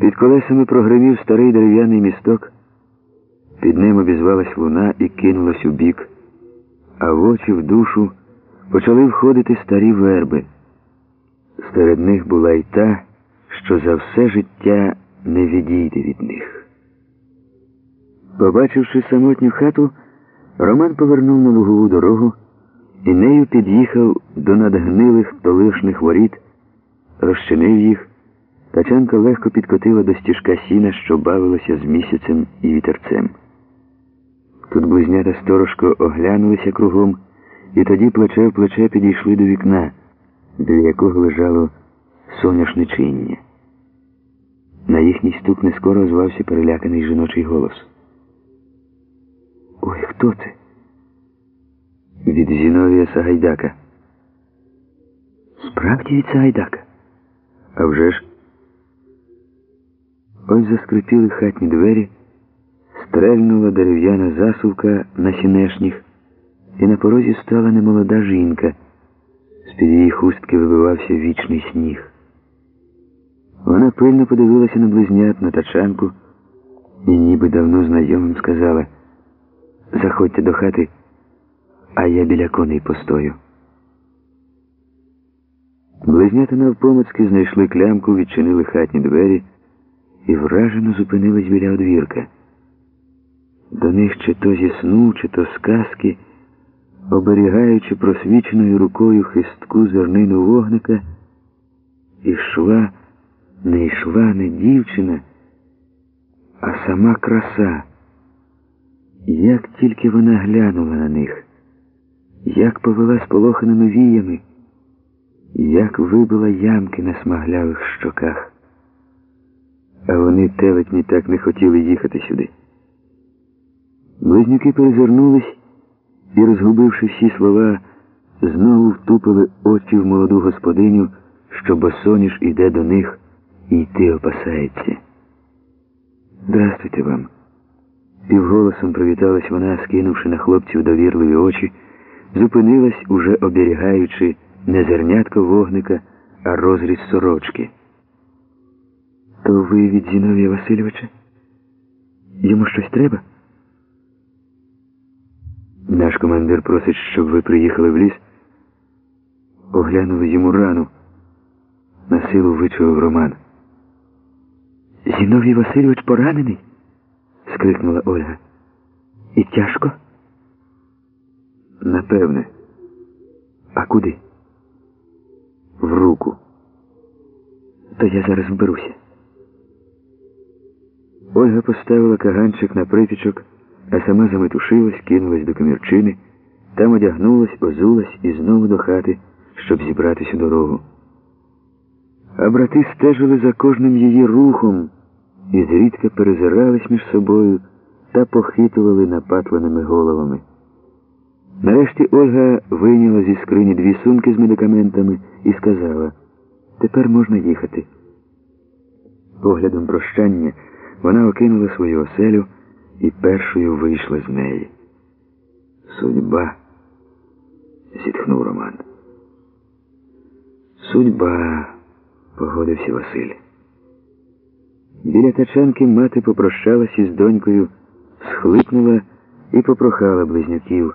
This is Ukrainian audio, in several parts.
Під колесами прогремів старий дерев'яний місток. Під ним обізвалась луна і кинулась у бік, а в очі в душу почали входити старі верби. Серед них була й та, що за все життя не відійде від них. Побачивши самотню хату, Роман повернув на лугову дорогу і нею під'їхав до надгнилих толишних воріт, розчинив їх. Тачанка легко підкотила до стіжка сіна, що бавилося з місяцем і вітерцем. Тут близнята сторожко оглянулися кругом, і тоді плече в плече підійшли до вікна, біля якого лежало соняшничиння. На їхній стук не скоро озвався переляканий жіночий голос. Ой, хто це? Від Зіновія Сагайдака. Справді від Сагайдака? А вже ж. Ось заскрипіли хатні двері, стрельнула дерев'яна засувка на сінешніх, і на порозі стала немолода жінка. З-під її хустки вибивався вічний сніг. Вона пильно подивилася на близнят на тачанку і ніби давно знайомим сказала Заходьте до хати, а я біля коней постою. Близнята навпомацьки знайшли клямку, відчинили хатні двері і вражено зупинились біля одвірка. До них чи то зі сну, чи то з казки, оберігаючи просвіченою рукою хистку зернину вогника, ішла, не йшла не дівчина, а сама краса. Як тільки вона глянула на них, як повела сполоханими віями, як вибила ямки на смаглявих щоках. А вони телетні так не хотіли їхати сюди. Близнюки перезирнулись і, розгубивши всі слова, знову втупили очі в молоду господиню, що босоніж іде до них і йти опасається. Здравствуйте вам. Півголосом привіталась вона, скинувши на хлопців довірливі очі, зупинилась, уже оберігаючи не зернятко вогника, а розріз сорочки. То ви від Зіновія Васильовича? Йому щось треба? Наш командир просить, щоб ви приїхали в ліс, оглянули йому рану. На силу вичував Роман. Зіновій Васильович поранений? скрикнула Ольга. І тяжко? Напевне. А куди? В руку. То я зараз вберуся. Ольга поставила каганчик на припічок, а сама заметушилась, кинулась до комірчини, там одягнулась, озулась і знову до хати, щоб зібратися дорогу. А брати стежили за кожним її рухом і зрідка перезирались між собою та похитували напатленими головами. Нарешті Ольга вийняла зі скрині дві сумки з медикаментами і сказала тепер можна їхати. Поглядом прощання вона окинула свою оселю і першою вийшла з неї. Судьба, зітхнув Роман. Судьба, погодився Василь. Біля тачанки мати попрощалась із донькою, схлипнула і попрохала близнюків.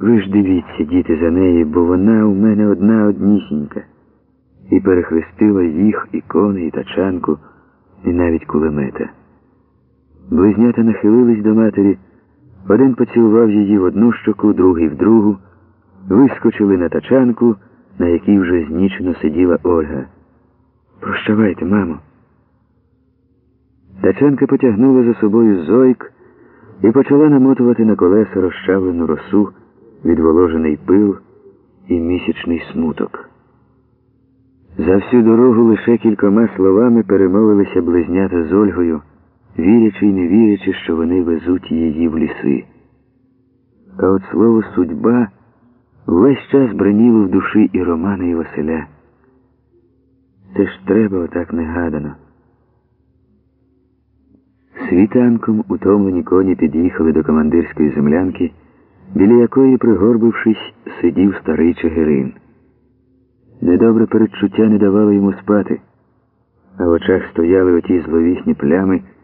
Ви ж дивіться, діти, за неї, бо вона у мене одна однісінька. І перехрестила їх, і коней, і тачанку, і навіть кулемета. Близнята нахилились до матері, один поцілував її в одну щоку, другий в другу, вискочили на тачанку, на якій вже знічено сиділа Ольга. Прощавайте, мамо. Тачанка потягнула за собою зойк і почала намотувати на колеса розчавлену росу, відволожений пил і місячний смуток. За всю дорогу лише кількома словами перемовилися близнята з Ольгою, вірячи й не вірячи, що вони везуть її в ліси. А от слово судьба весь час бреніло в душі і Романа, і Василя. Це ж треба отак негадано. Світанком утомлені коні під'їхали до командирської землянки, біля якої, пригорбившись, сидів старий Чигирин. Недобре передчуття не давало йому спати, а в очах стояли оті зловісні плями.